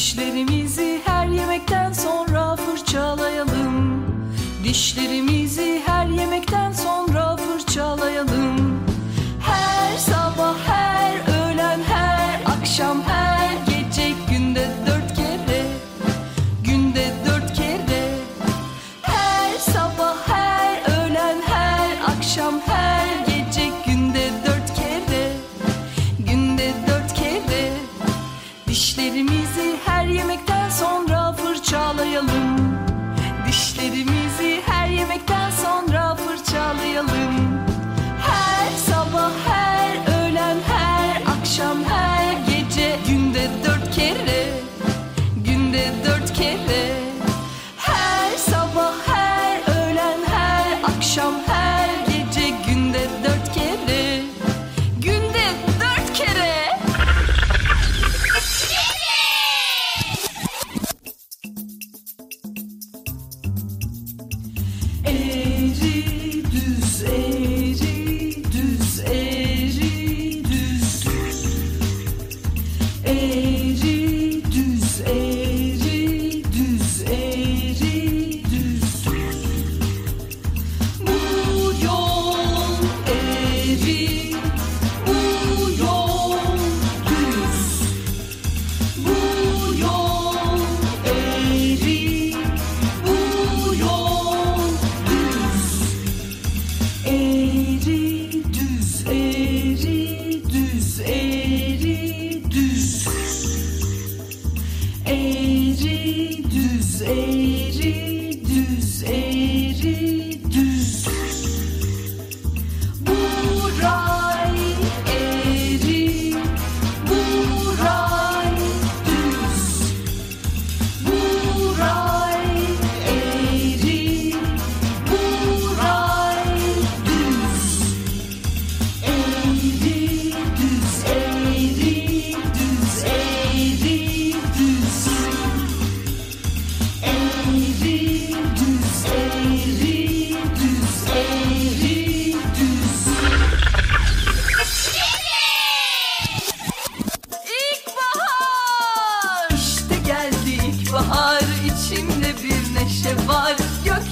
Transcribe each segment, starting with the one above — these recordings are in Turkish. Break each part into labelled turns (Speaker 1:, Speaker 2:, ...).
Speaker 1: Dişlerimizi her yemekten sonra fırçalayalım. Dişlerimizi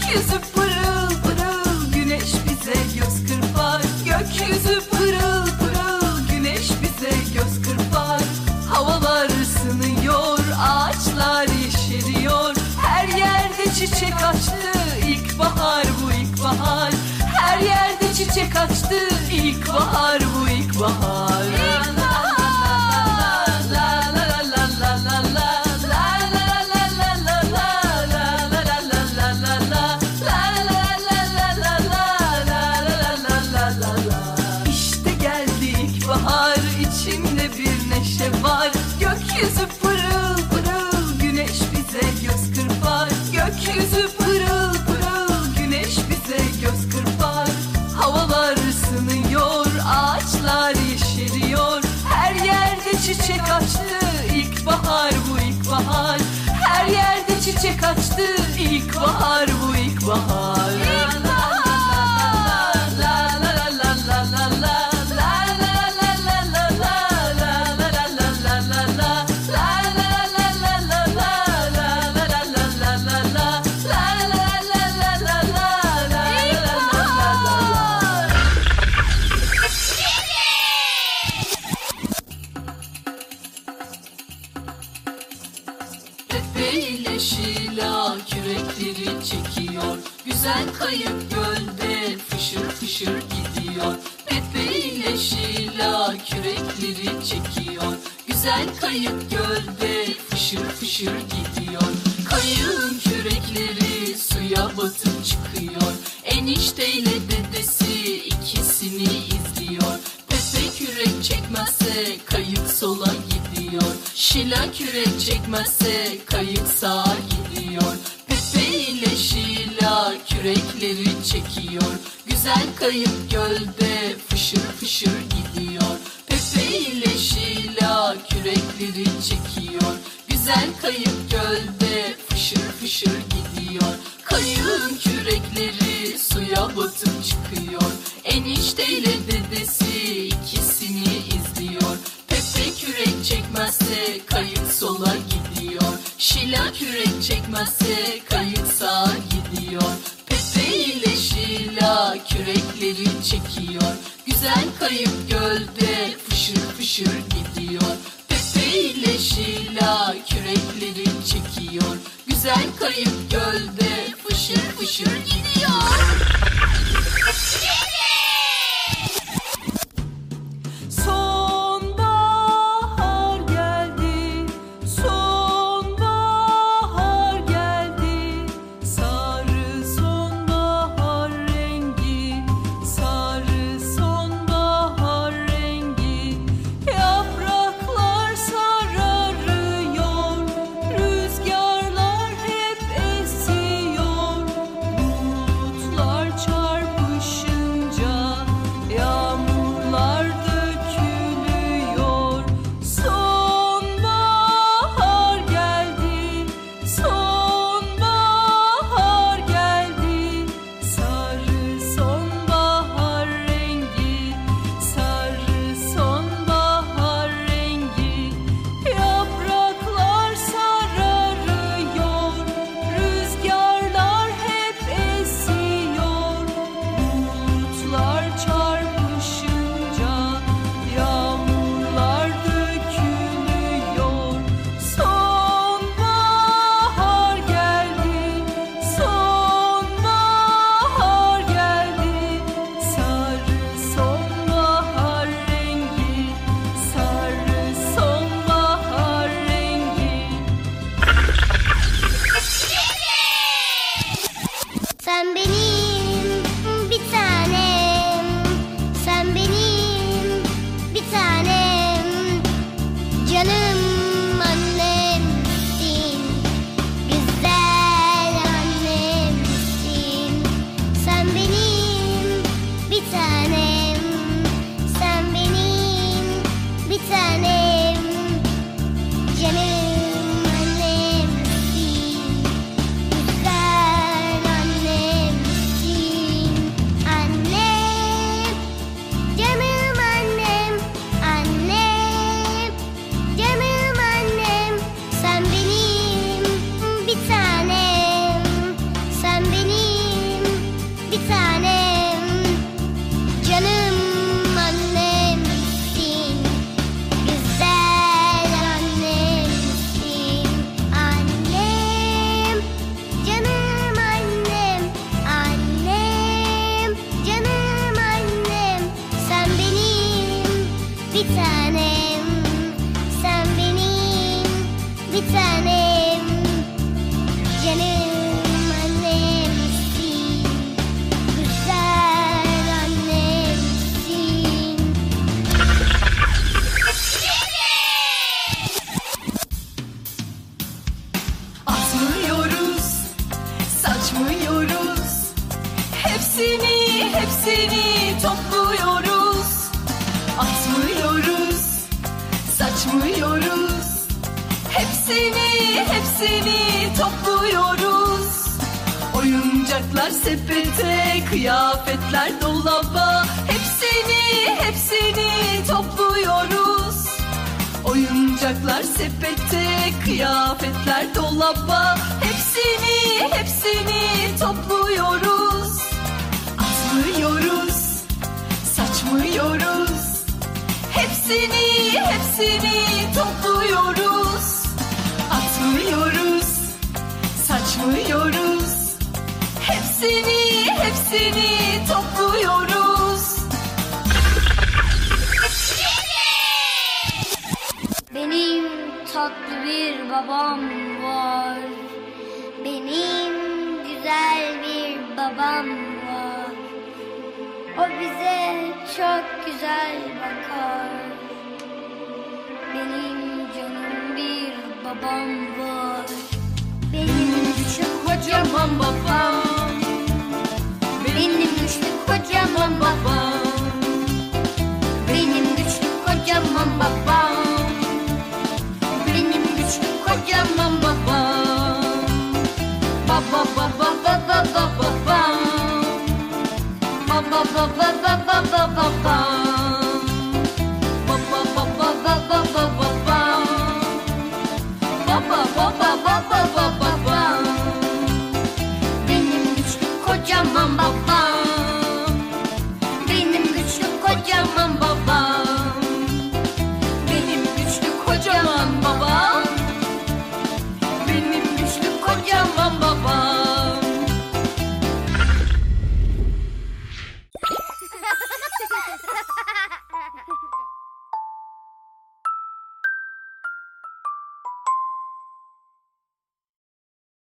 Speaker 1: Gökyüzü pırıl pırıl güneş bize göz kırpar. Gökyüzü pırıl pırıl güneş bize göz kırpar. Havalar ısınıyor ağaçlar yeşeriyor. Her yerde çiçek açtı ilkbahar bu ilkbahar. Her yerde çiçek açtı ilkbahar bu ilkbahar Gökyüzü pırıl pırıl güneş bize göz kırpar. Gökyüzü pırıl pırıl güneş bize göz kırpar. Havalar ısınıyor ağaçlar yeşeriyor. Her yerde çiçek açtı ilkbahar bu ilkbahar. Her yerde çiçek açtı ilkbahar bu ilkbahar
Speaker 2: kayık gölde fışır fışır gidiyor. Kayığın kürekleri suya batıp çıkıyor. Enişteyle dedesi ikisini izliyor. Pepe kürek çekmezse kayık sola gidiyor. Şila kürek çekmezse kayık sağa gidiyor. Pepe ile Şila kürekleri çekiyor. Güzel kayık gölde fışır fışır kayıp gölde fışır fışır gidiyor. Kayığın kürekleri suya batıp çıkıyor. Enişteyle dedesi ikisini izliyor. Pepe kürek çekmezse kayık sola gidiyor. Şila kürek çekmezse kayık sağa gidiyor. Pepe ile Şila kürekleri çekiyor. Güzel kayıp gölde
Speaker 3: güzel kayıp gölde
Speaker 1: fışır fışır gidiyor. seni topluyoruz. Atmıyoruz, saçmıyoruz. Hepsini, hepsini topluyoruz. Oyuncaklar sepete, kıyafetler dolaba. Hepsini, hepsini topluyoruz. Oyuncaklar sepete, kıyafetler dolaba. Hepsini, hepsini topluyoruz. Saçmıyoruz, saçmıyoruz. Hepsini, hepsini topluyoruz. Atmıyoruz, saçmıyoruz. Hepsini, hepsini topluyoruz.
Speaker 3: Benim tatlı bir babam var. Benim güzel bir babam bize çok güzel bakar. Benim canım bir babam var.